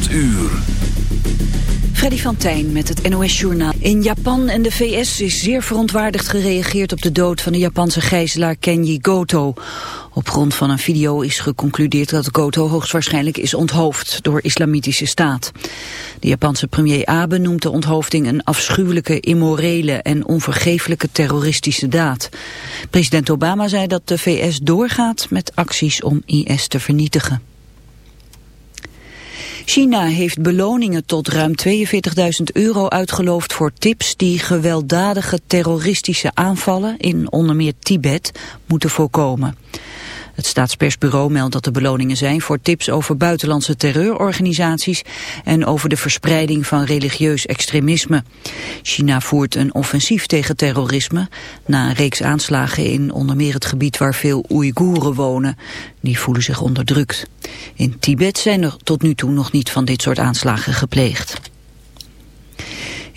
8 uur. Freddy van Tijn met het NOS-journaal. In Japan en de VS is zeer verontwaardigd gereageerd op de dood van de Japanse gijzelaar Kenji Goto. Op grond van een video is geconcludeerd dat Goto hoogstwaarschijnlijk is onthoofd door islamitische staat. De Japanse premier Abe noemt de onthoofding een afschuwelijke, immorele en onvergeeflijke terroristische daad. President Obama zei dat de VS doorgaat met acties om IS te vernietigen. China heeft beloningen tot ruim 42.000 euro uitgeloofd voor tips die gewelddadige terroristische aanvallen in onder meer Tibet moeten voorkomen. Het staatspersbureau meldt dat de beloningen zijn voor tips over buitenlandse terreurorganisaties en over de verspreiding van religieus extremisme. China voert een offensief tegen terrorisme na een reeks aanslagen in onder meer het gebied waar veel Oeigoeren wonen. Die voelen zich onderdrukt. In Tibet zijn er tot nu toe nog niet van dit soort aanslagen gepleegd.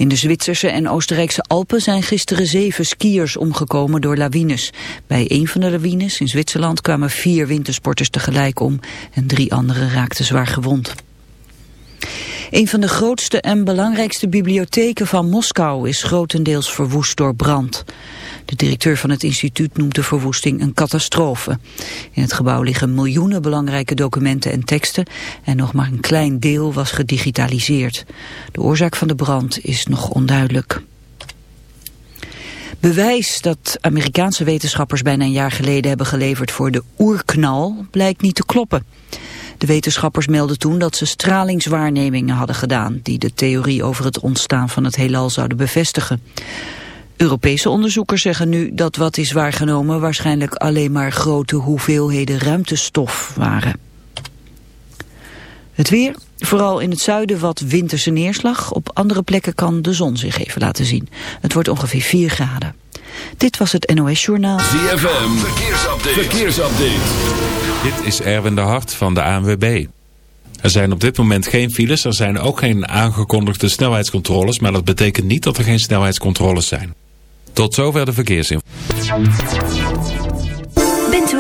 In de Zwitserse en Oostenrijkse Alpen zijn gisteren zeven skiers omgekomen door lawines. Bij een van de lawines in Zwitserland kwamen vier wintersporters tegelijk om en drie anderen raakten zwaar gewond. Een van de grootste en belangrijkste bibliotheken van Moskou is grotendeels verwoest door brand. De directeur van het instituut noemt de verwoesting een catastrofe. In het gebouw liggen miljoenen belangrijke documenten en teksten en nog maar een klein deel was gedigitaliseerd. De oorzaak van de brand is nog onduidelijk. Bewijs dat Amerikaanse wetenschappers bijna een jaar geleden hebben geleverd voor de oerknal blijkt niet te kloppen. De wetenschappers melden toen dat ze stralingswaarnemingen hadden gedaan... die de theorie over het ontstaan van het heelal zouden bevestigen. Europese onderzoekers zeggen nu dat wat is waargenomen... waarschijnlijk alleen maar grote hoeveelheden ruimtestof waren. Het weer, vooral in het zuiden wat winterse neerslag. Op andere plekken kan de zon zich even laten zien. Het wordt ongeveer 4 graden. Dit was het NOS Journaal. ZFM, verkeersupdate. verkeersupdate. Dit is Erwin de Hart van de ANWB. Er zijn op dit moment geen files, er zijn ook geen aangekondigde snelheidscontroles... maar dat betekent niet dat er geen snelheidscontroles zijn. Tot zover de verkeersinformatie.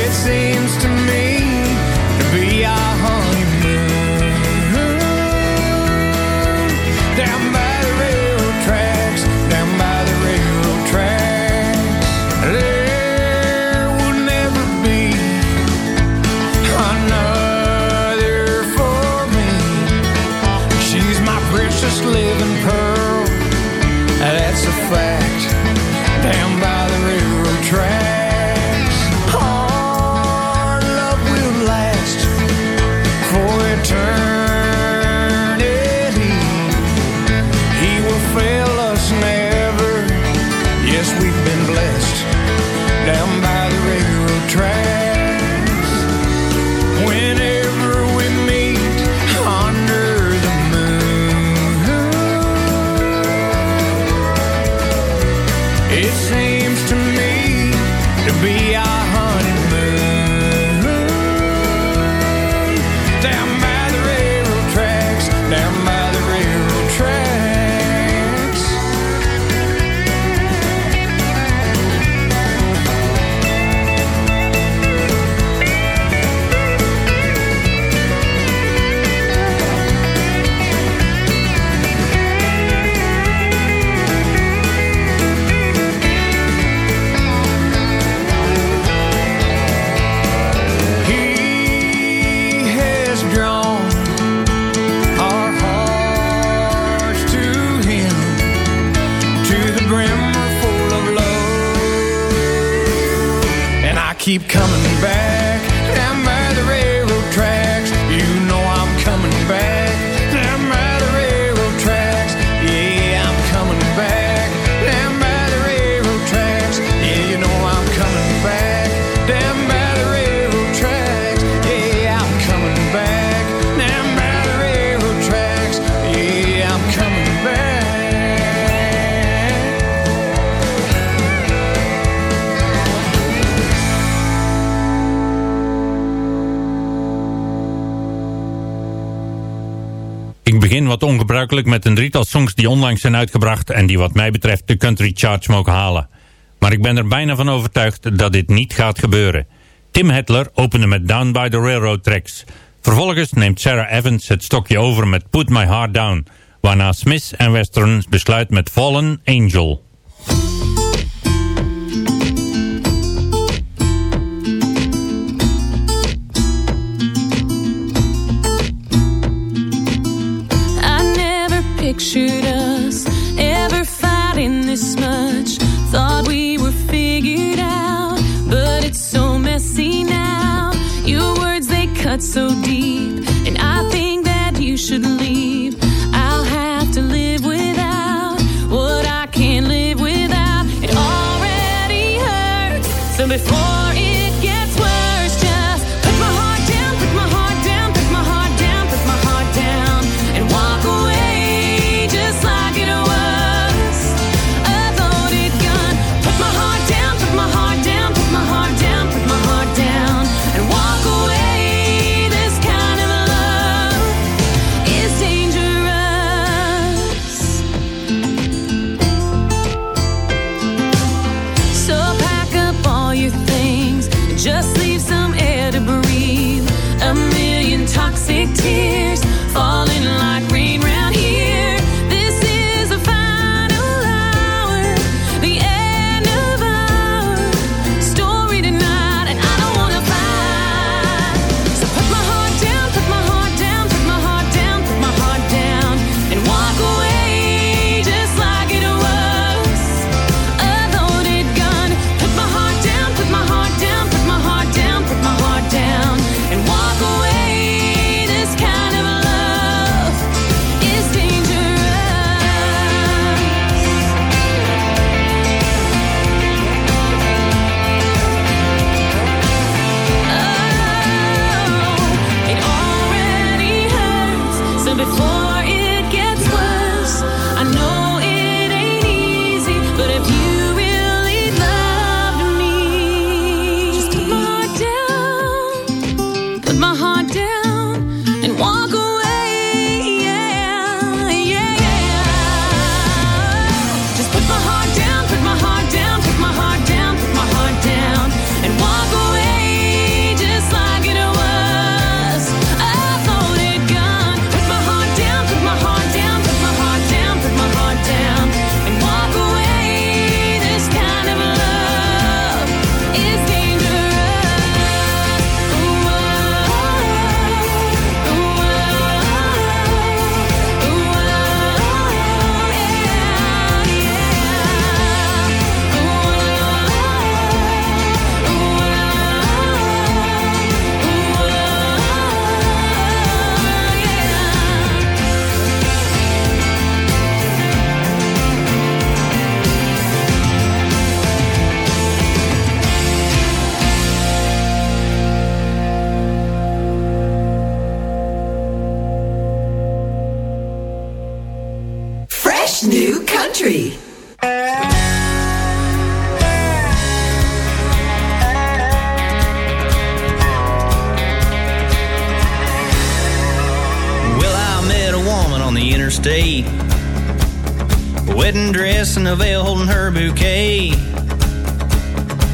it seems wat ongebruikelijk met een drietal songs die onlangs zijn uitgebracht en die wat mij betreft de country charts mogen halen. Maar ik ben er bijna van overtuigd dat dit niet gaat gebeuren. Tim Hetler opende met Down by the Railroad Tracks. Vervolgens neemt Sarah Evans het stokje over met Put My Heart Down, waarna Smith en Western besluit met Fallen Angel. pictured us ever fighting this much. Thought we were figured out, but it's so messy now. Your words, they cut so deep, and I think that you should leave.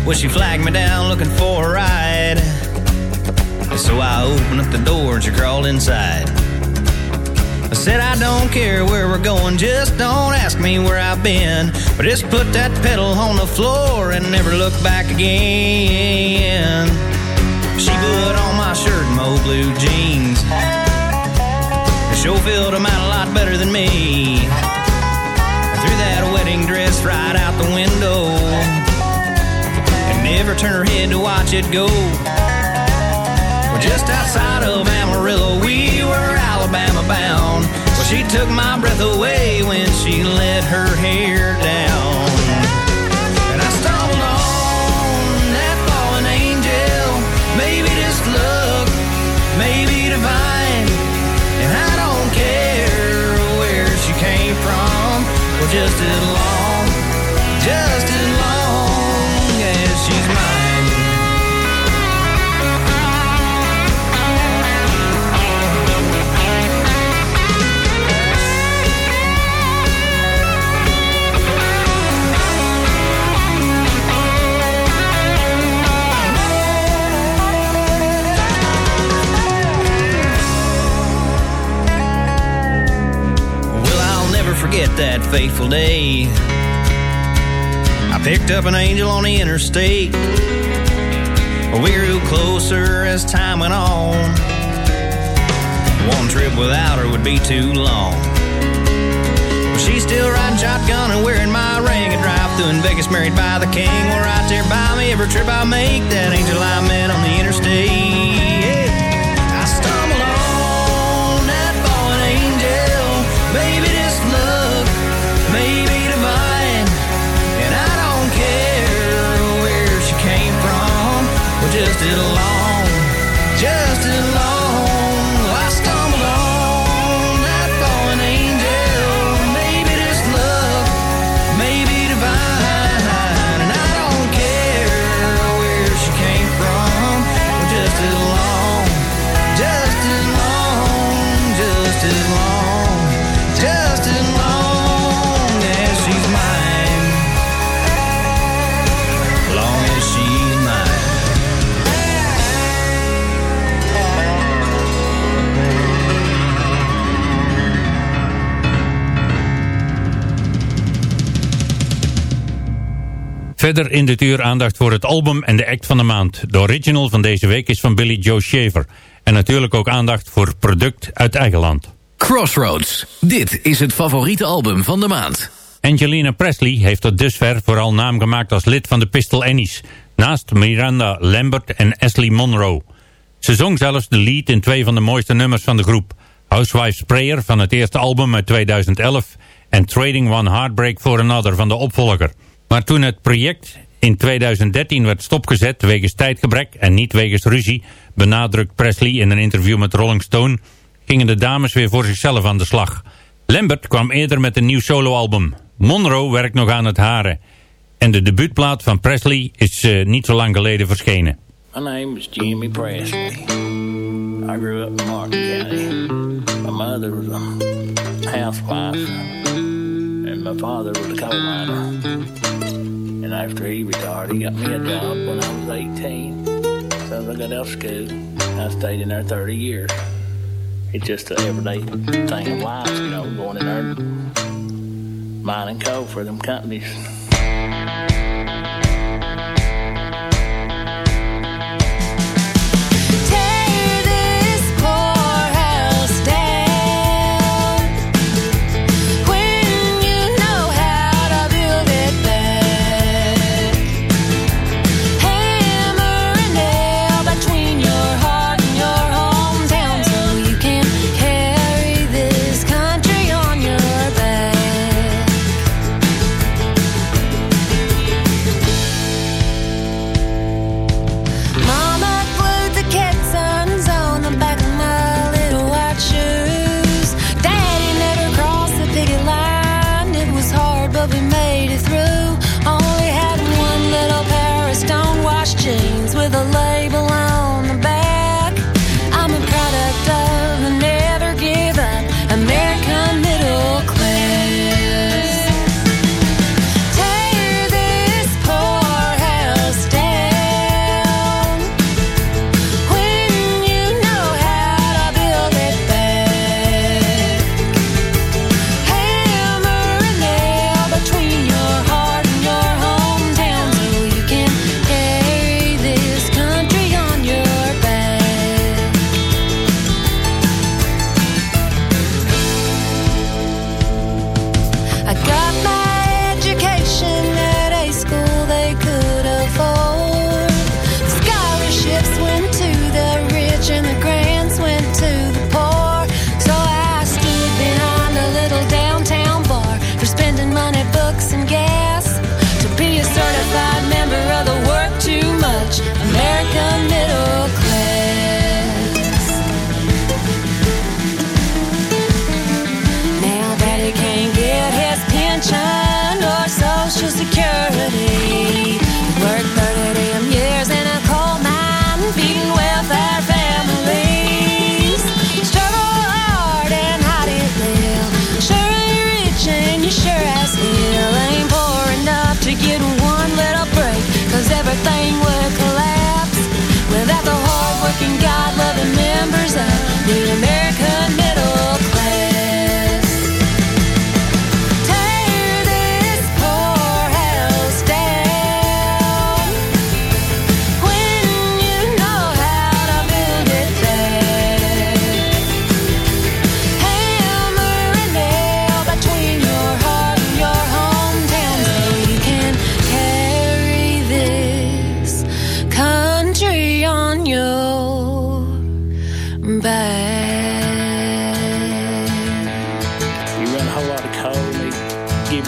Well, she flagged me down looking for a ride. So I opened up the door and she crawled inside. I said, I don't care where we're going, just don't ask me where I've been. But just put that pedal on the floor and never look back again. She put on my shirt and old blue jeans. The show filled them out a lot better than me. I threw that wedding dress right out the window never turned her head to watch it go. Well, just outside of Amarillo, we were Alabama bound. Well, she took my breath away when she let her hair down. And I stumbled on that fallen angel. Maybe just luck, maybe divine. And I don't care where she came from. Well, just as long, fateful day. I picked up an angel on the interstate. We grew closer as time went on. One trip without her would be too long. She's still riding shotgun and wearing my ring. and drive through in Vegas, married by the king. We're right there by me every trip I make. That angel I met on the interstate. Verder in dit uur aandacht voor het album en de act van de maand. De original van deze week is van Billy Joe Shaver. En natuurlijk ook aandacht voor product uit eigen land. Crossroads. Dit is het favoriete album van de maand. Angelina Presley heeft tot dusver vooral naam gemaakt als lid van de Pistol Annies. Naast Miranda Lambert en Ashley Monroe. Ze zong zelfs de lead in twee van de mooiste nummers van de groep. Housewives Prayer van het eerste album uit 2011... en Trading One Heartbreak for Another van de opvolger. Maar toen het project in 2013 werd stopgezet wegens tijdgebrek en niet wegens ruzie... benadrukt Presley in een interview met Rolling Stone... gingen de dames weer voor zichzelf aan de slag. Lambert kwam eerder met een nieuw soloalbum. Monroe werkt nog aan het haren. En de debuutplaat van Presley is eh, niet zo lang geleden verschenen. My name is Jimmy Presley. I grew up in Martin County. My mother was a housewife, and my father was a coal miner. And after he retired, he got me a job when I was 18. So I got out of school, I stayed in there 30 years. It's just an everyday thing of life, you know, going in there mining coal for them companies.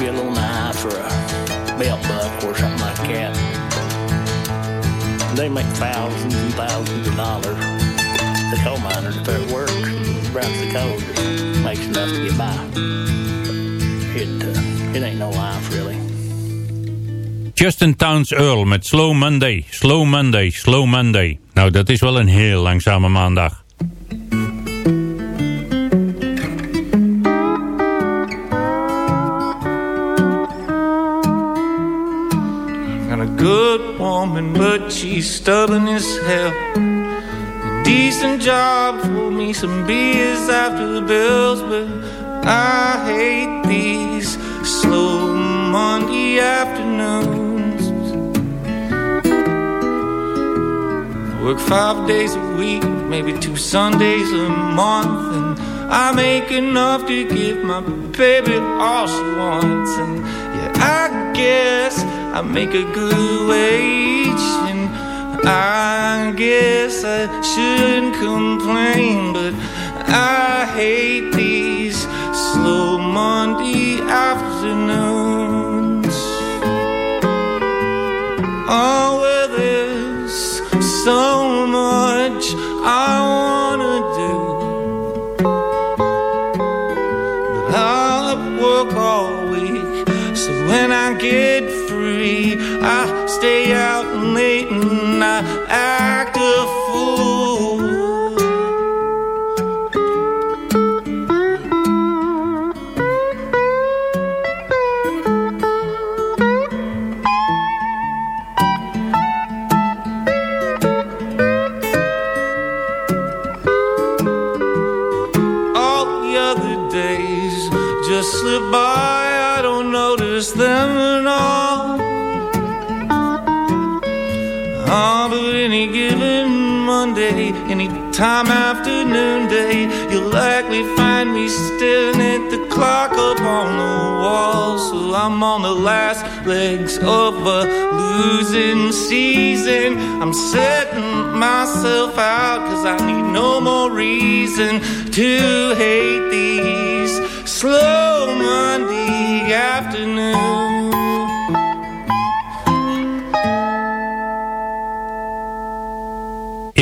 You a little knife or a belt buckle or something like that. They make thousands and thousands of dollars. The coal miners, if it works, runs the coal, just makes enough to get by. It, uh, it ain't no life, really. Justin Townes Earle met Slow Monday, Slow Monday, Slow Monday. Nou, dat is wel een heel langzame maandag. Woman, but she's stubborn as hell. A decent job for me, some beers after the bills, but I hate these slow Monday afternoons. I work five days a week, maybe two Sundays a month, and I make enough to give my baby all she wants. And yeah, I guess I make a good wage, I guess I shouldn't complain, but I hate these slow Monday afternoons. Oh, well, there's so much I wanna do. But I'll work all week, so when I get free, I stay out I Monday, any time afternoon day, you'll likely find me staring at the clock up on the wall. So I'm on the last legs of a losing season. I'm setting myself out cause I need no more reason to hate these slow Monday afternoons.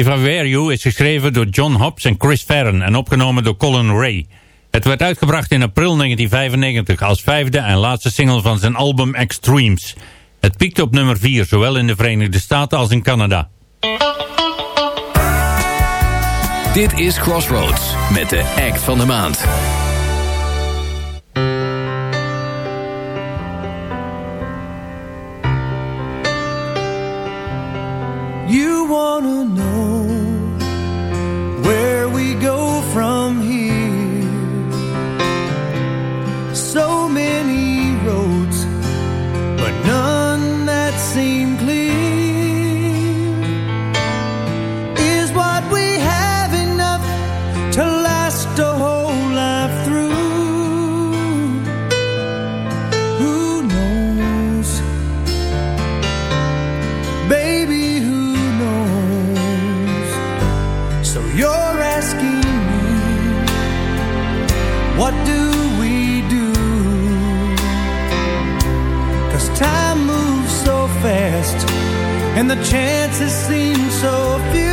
If I You is geschreven door John Hobbs en Chris Farren en opgenomen door Colin Ray. Het werd uitgebracht in april 1995 als vijfde en laatste single van zijn album Extremes. Het piekte op nummer 4, zowel in de Verenigde Staten als in Canada. Dit is Crossroads met de act van de maand. And the chances seem so few.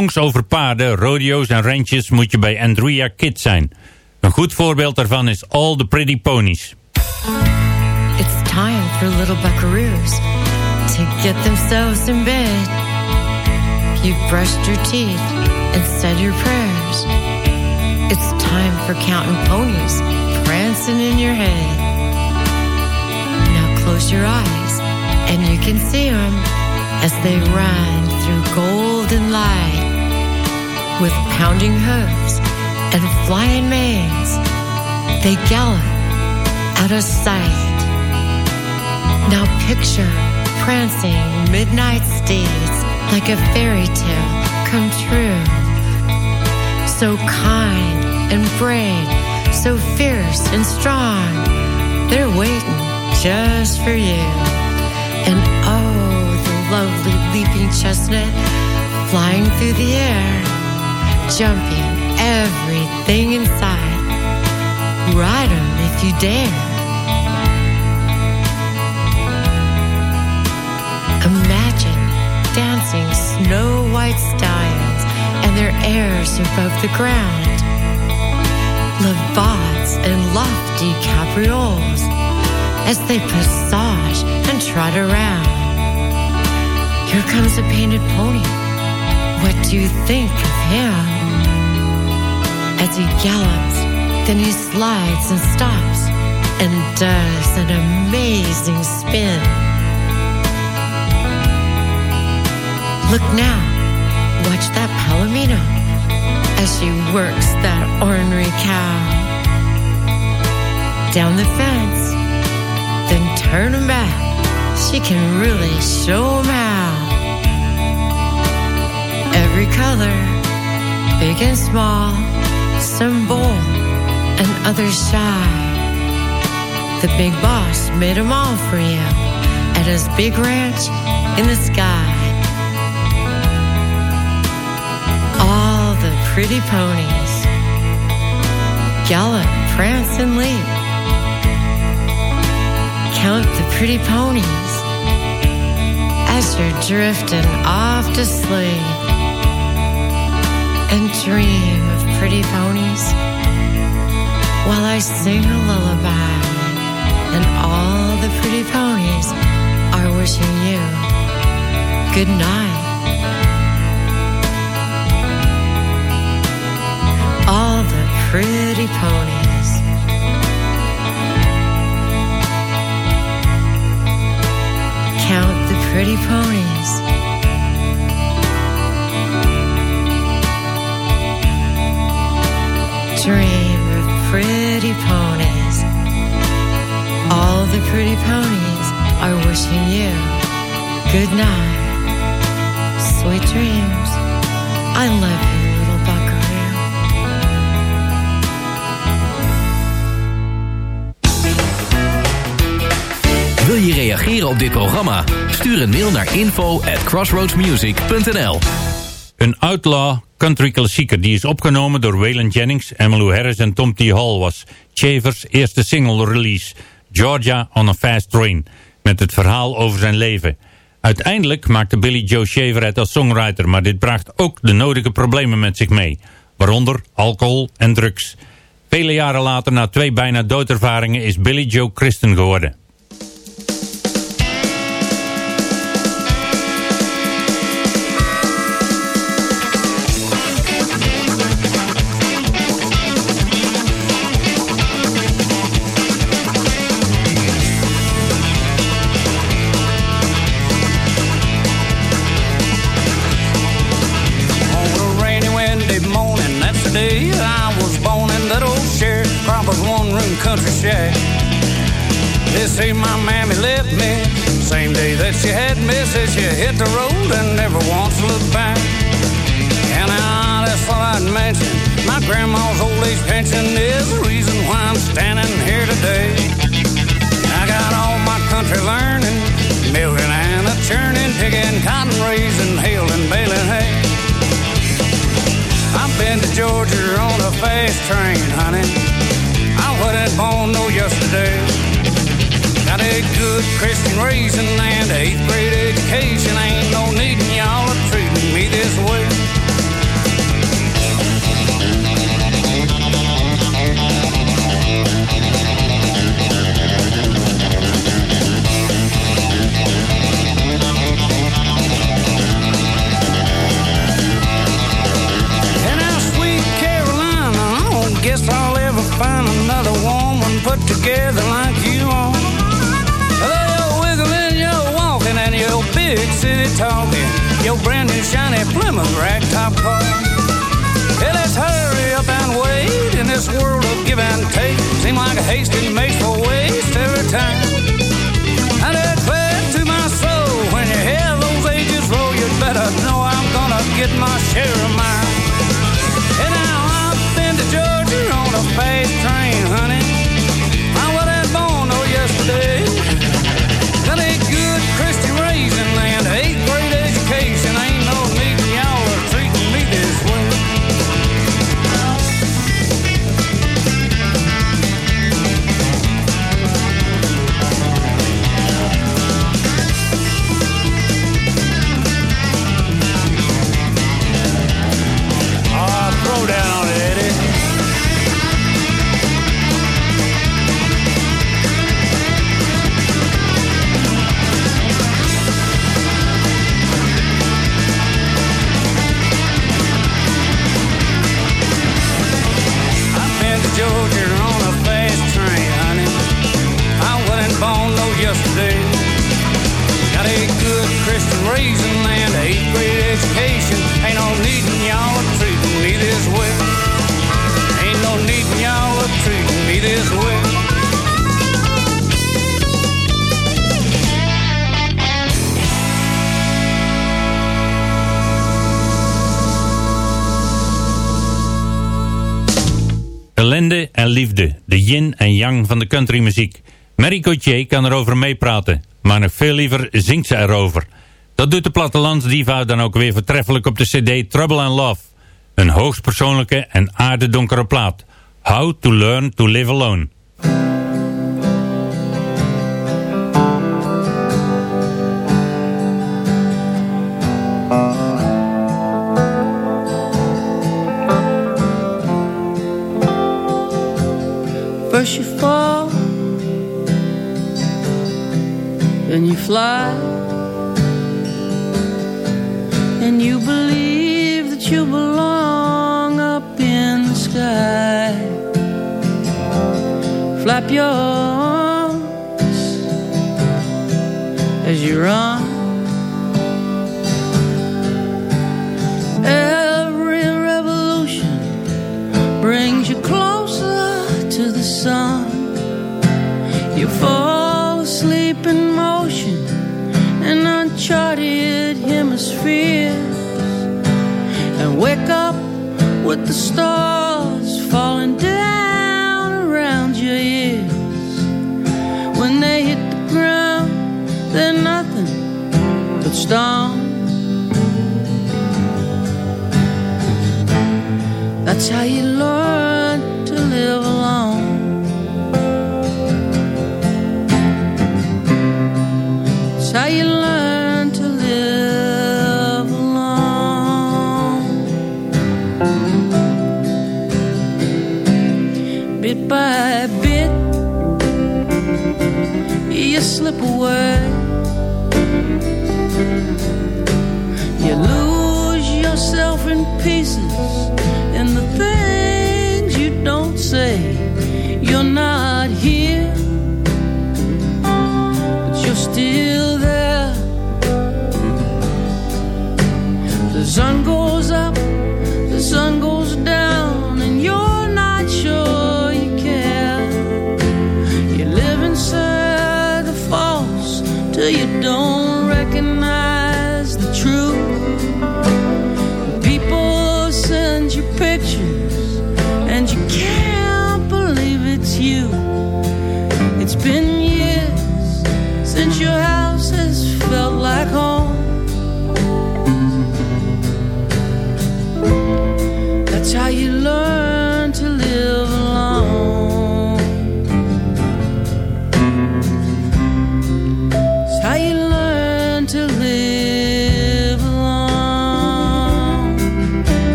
Songs over paarden, rodeo's en ranches moet je bij Andrea Kidd zijn. Een goed voorbeeld daarvan is All the Pretty Ponies. It's time for little buckaroos to get themselves in bed. You've brushed your teeth and said your prayers. It's time for counting ponies prancing in your head. Now close your eyes and you can see them as they run through golden light with pounding hooves and flying manes. They gallop out of sight. Now picture prancing midnight steeds like a fairy tale come true. So kind and brave, so fierce and strong. They're waiting just for you. And oh, the lovely leaping chestnut flying through the air, jumping everything inside. Ride 'em if you dare. Imagine dancing snow white stallions and their airs above the ground. Levades and lofty caprioles as they passage and trot around. Here comes a painted pony. What do you think of him? As he gallops, then he slides and stops and does an amazing spin. Look now, watch that palomino as she works that ornery cow down the fence, then turn 'em back. She can really show 'em how. Every color, big and small, some bold and others shy. The big boss made made 'em all for you at his big ranch in the sky. All the pretty ponies gallop, prance, and leap. Count the pretty ponies as you're drifting off to sleep. And dream of pretty ponies while I sing a lullaby. And all the pretty ponies are wishing you good night. All the pretty ponies. Count the pretty ponies. Dream of pretty ponies. All the pretty ponies are wishing you good night. Sweet dreams. I love you, little buckaroo. Wil je reageren op dit programma? Stuur een mail naar info at crossroadsmusic.nl Een outlaw country klassieker die is opgenomen door Waylon Jennings, Emmylou Harris en Tom T. Hall was Shavers eerste single release, Georgia on a Fast Train, met het verhaal over zijn leven. Uiteindelijk maakte Billy Joe Shaver het als songwriter, maar dit bracht ook de nodige problemen met zich mee, waaronder alcohol en drugs. Vele jaren later, na twee bijna doodervaringen, is Billy Joe christen geworden. Country shack. This ain't my mammy left me. Same day that she had me, said she hit the road and never once looked back. And I just thought I'd mention my grandma's old age pension is the reason why I'm standing here today. I got all my country learning, milking and a churning, picking cotton, raising, hailing, baling hay. I've been to Georgia on a fast train, honey. Wasn't born no yesterday. Got a good Christian raising and eighth grade education. Ain't no needin' y'all to treating me this way. City talking, your brand new shiny Plymouth ragtop car. Hey, let's hurry up and wait in this world of give and take. Seem like a hasty makes for waste every time. I declare to my soul, when you hear those ages roll, you better know I'm gonna get my share of mine. And now I've been to Georgia on a fast train, honey. yin en yang van de countrymuziek. Mary Gauthier kan erover meepraten, maar nog veel liever zingt ze erover. Dat doet de plattelandsdiva dan ook weer vertreffelijk op de cd Trouble and Love. Een hoogstpersoonlijke en aardedonkere plaat. How to Learn to Live Alone. First you fall Then you fly. And you believe that you belong up in the sky. Flap your arms As you run.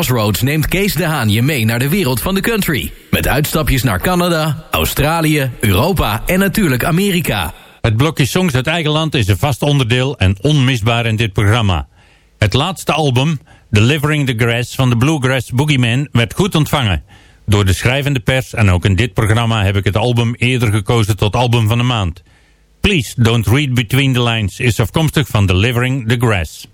Crossroads neemt Kees de Haan je mee naar de wereld van de country. Met uitstapjes naar Canada, Australië, Europa en natuurlijk Amerika. Het blokje songs uit eigen land is een vast onderdeel en onmisbaar in dit programma. Het laatste album, Delivering the Grass van de Bluegrass Boogeyman, werd goed ontvangen. Door de schrijvende pers en ook in dit programma heb ik het album eerder gekozen tot album van de maand. Please Don't Read Between the Lines is afkomstig van Delivering the Grass.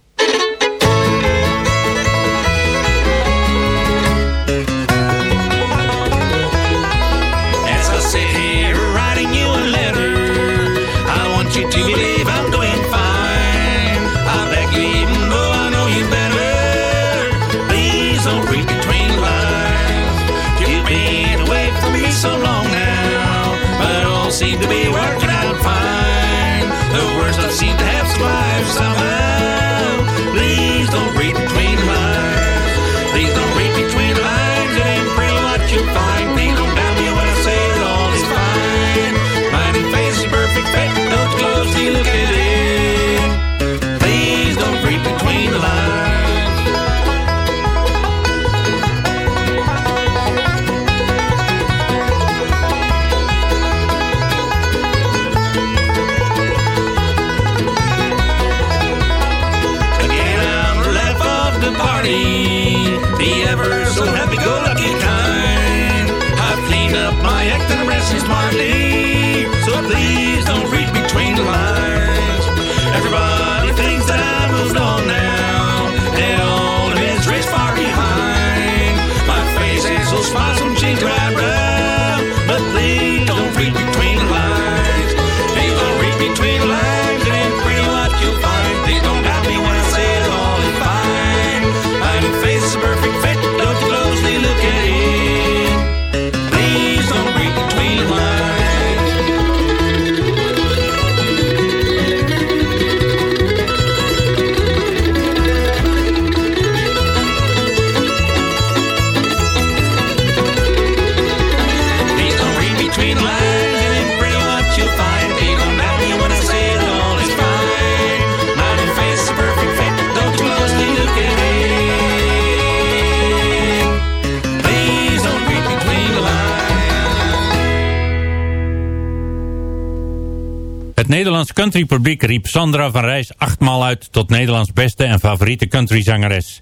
Het Nederlands countrypubliek riep Sandra van Rijs achtmaal uit tot Nederlands beste en favoriete countryzangeres.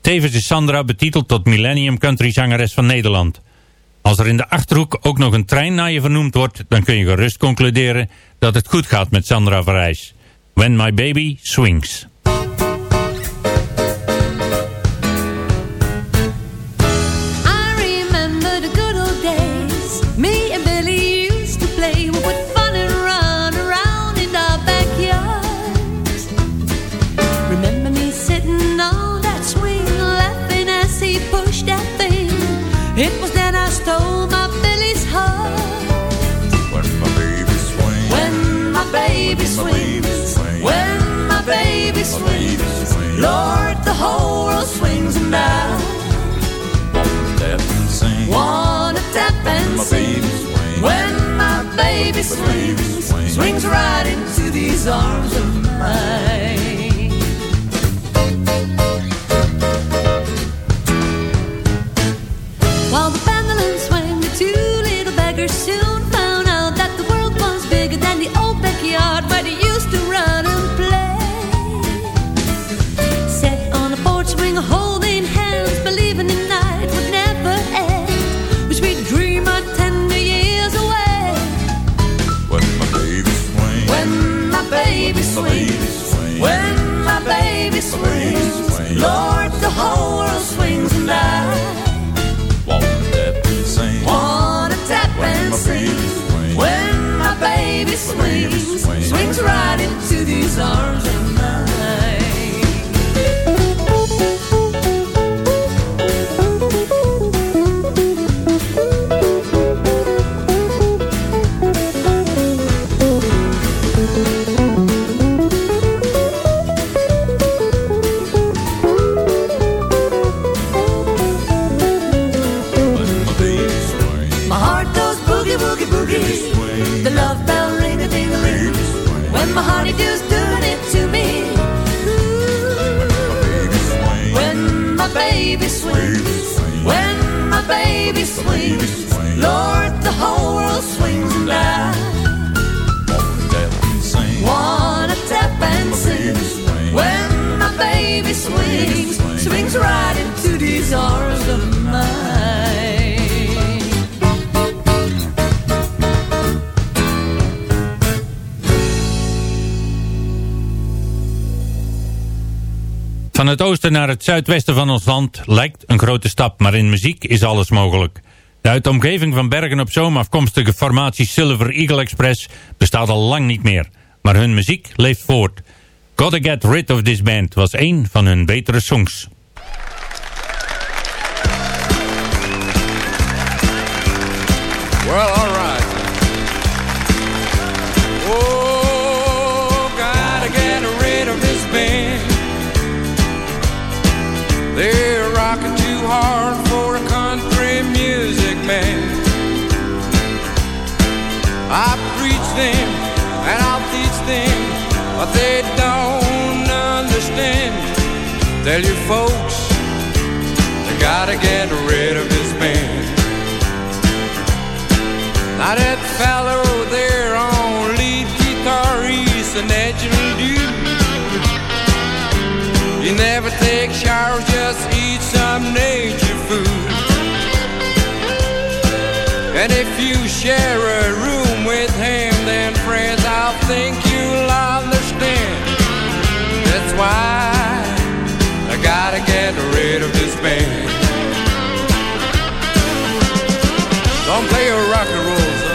Tevens is Sandra betiteld tot Millennium Countryzangeres van Nederland. Als er in de Achterhoek ook nog een trein naar je vernoemd wordt, dan kun je gerust concluderen dat het goed gaat met Sandra van Rijs. When My Baby Swings. Swings. Lord, the whole world swings and I Tap and sing. wanna tap and sing. When my baby swings, swings right into these arms of mine. Swings, when my baby swings, Lord, the whole world swings and I Wanna tap and sing. wanna tap and sing. When my baby swings, swings right into these arms baby swings. When my baby swings, Lord, the whole world swings and I wanna tap and sing. When my baby swings, swings right into these arms of mine. Van het oosten naar het zuidwesten van ons land lijkt een grote stap, maar in muziek is alles mogelijk. De uit de omgeving van Bergen op Zoom afkomstige formatie Silver Eagle Express bestaat al lang niet meer, maar hun muziek leeft voort. Gotta Get Rid of This Band was een van hun betere songs. Tell you folks, they gotta get rid of this band. Now that fellow there on lead guitar, he's a natural dude. He never takes play rock and roll,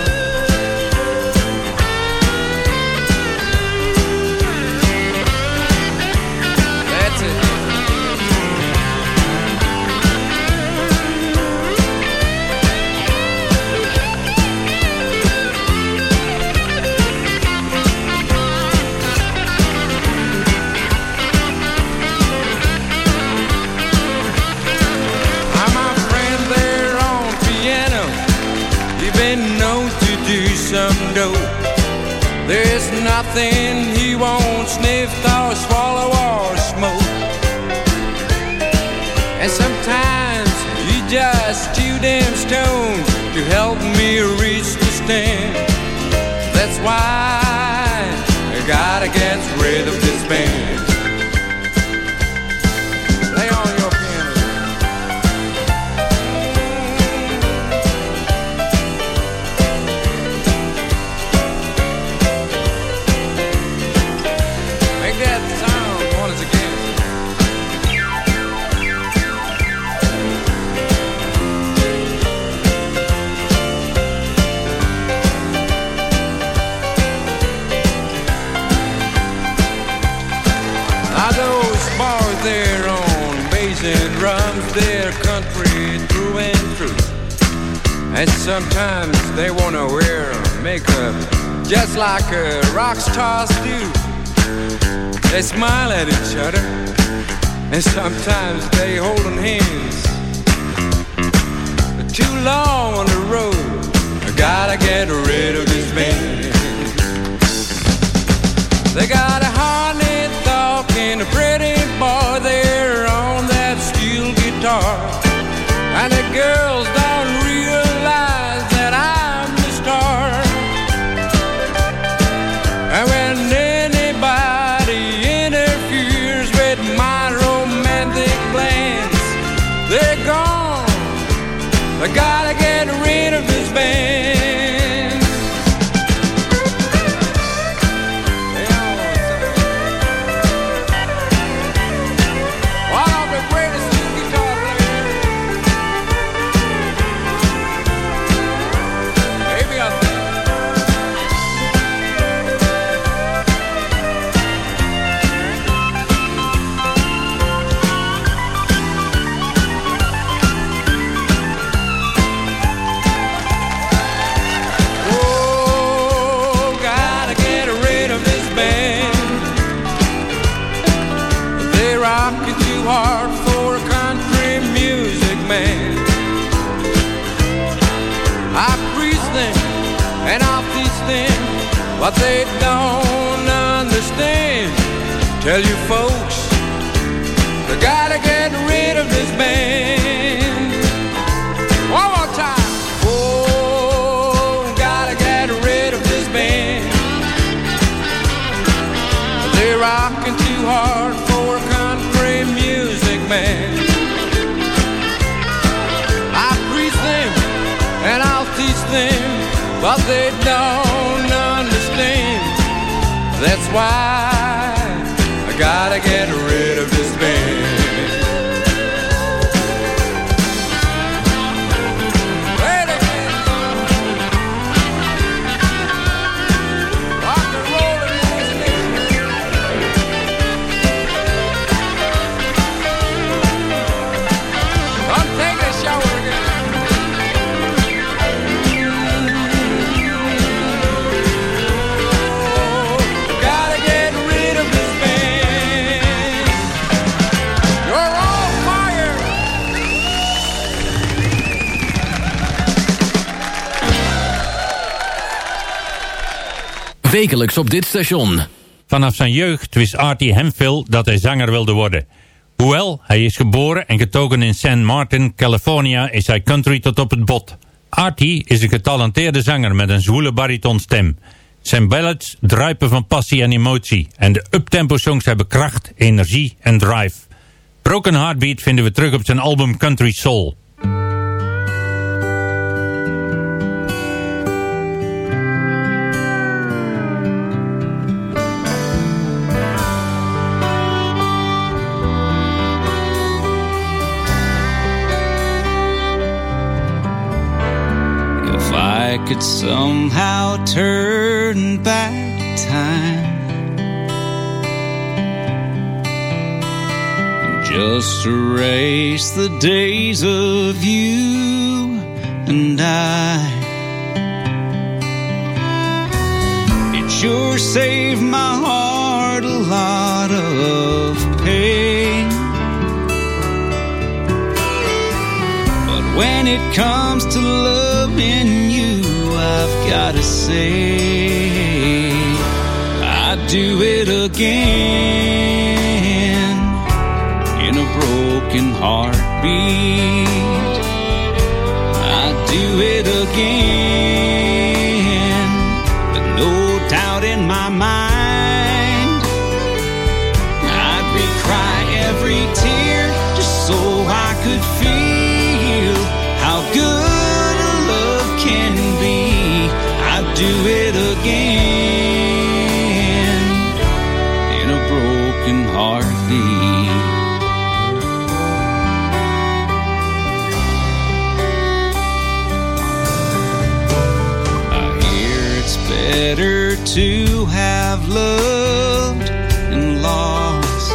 That's why I gotta get rid of this band. Sometimes they wanna wear makeup just like uh, rock stars do. They smile at each other, and sometimes they holding hands. But too long on the road, I gotta get rid of this band. They got a talking, a pretty Op dit station. Vanaf zijn jeugd wist Artie Hemphill dat hij zanger wilde worden. Hoewel, hij is geboren en getogen in San Martin, California, is hij country tot op het bot. Artie is een getalenteerde zanger met een zwoele baritonstem. Zijn ballads druipen van passie en emotie. En de uptempo songs hebben kracht, energie en drive. Broken Heartbeat vinden we terug op zijn album Country Soul. Could somehow turn back time and just erase the days of you and I, it sure saved my heart a lot of pain. But when it comes to loving you, I've gotta say, I'd do it again in a broken heartbeat. I'd do it again loved and lost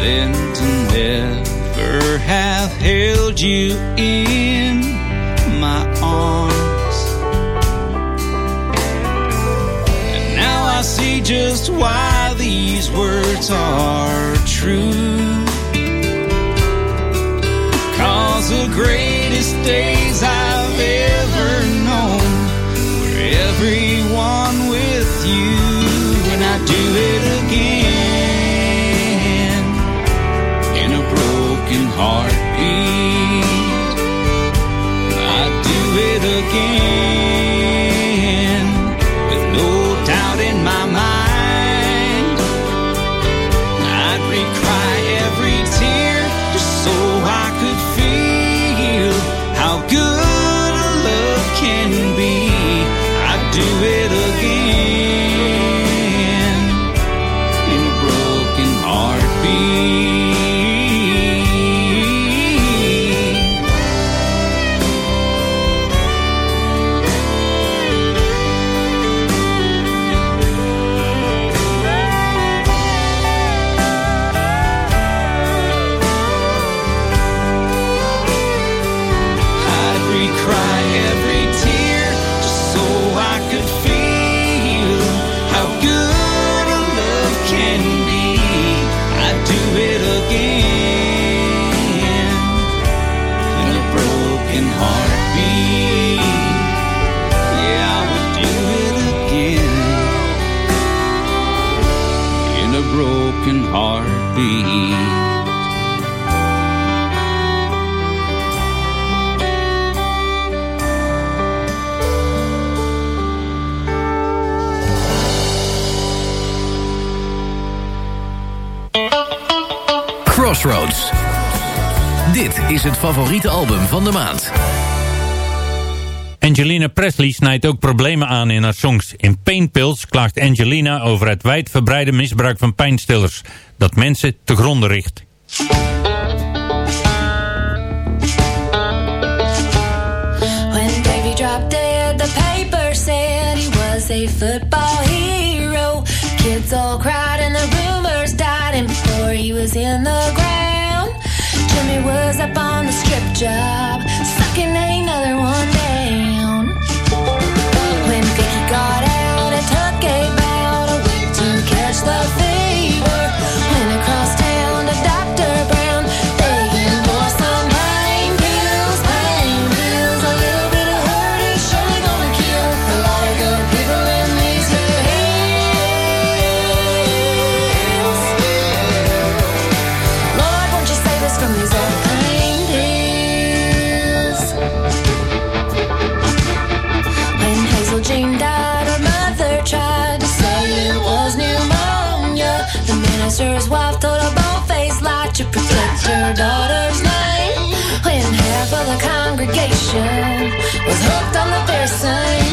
than to never have held you in my arms. And now I see just why these words are true. Cause the greatest days broken van de maand. Angelina Presley snijdt ook problemen aan in haar songs. In Pain Pills klaagt Angelina over het wijdverbreide misbruik van pijnstillers... dat mensen te gronden richt. A football hero. Kids all the died and he was in was up on the strip job, sucking another one. hooked on the person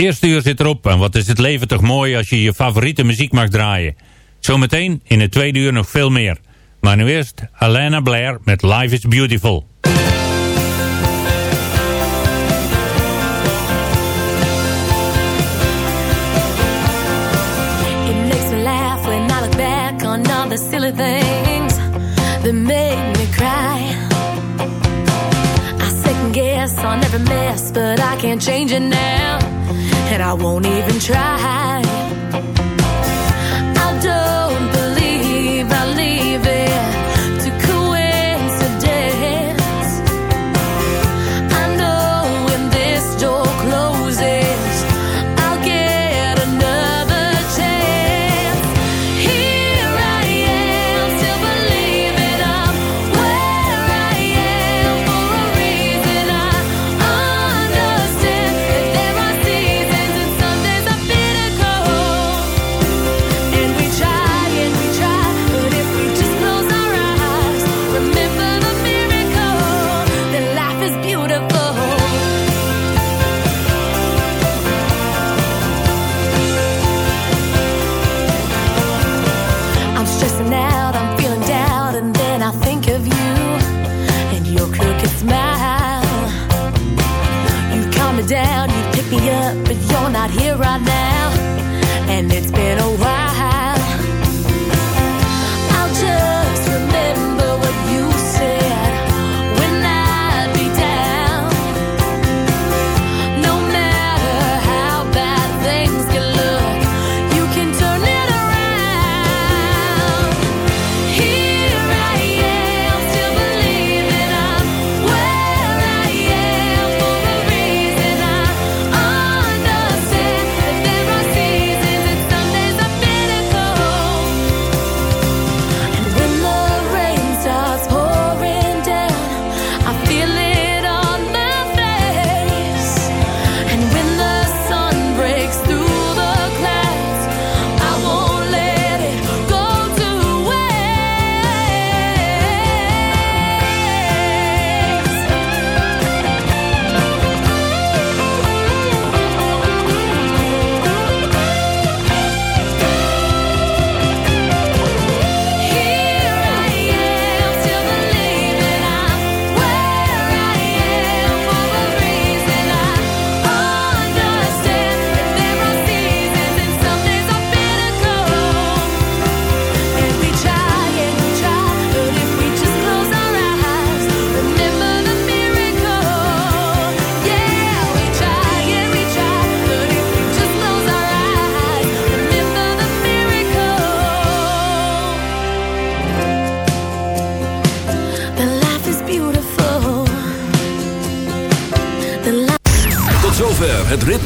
eerste uur zit erop en wat is het leven toch mooi als je je favoriete muziek mag draaien. Zometeen in het tweede uur nog veel meer. Maar nu eerst Alana Blair met Life is Beautiful. things that make me cry. I second guess on every mess, but I can't change it now. and I won't even try. it's been a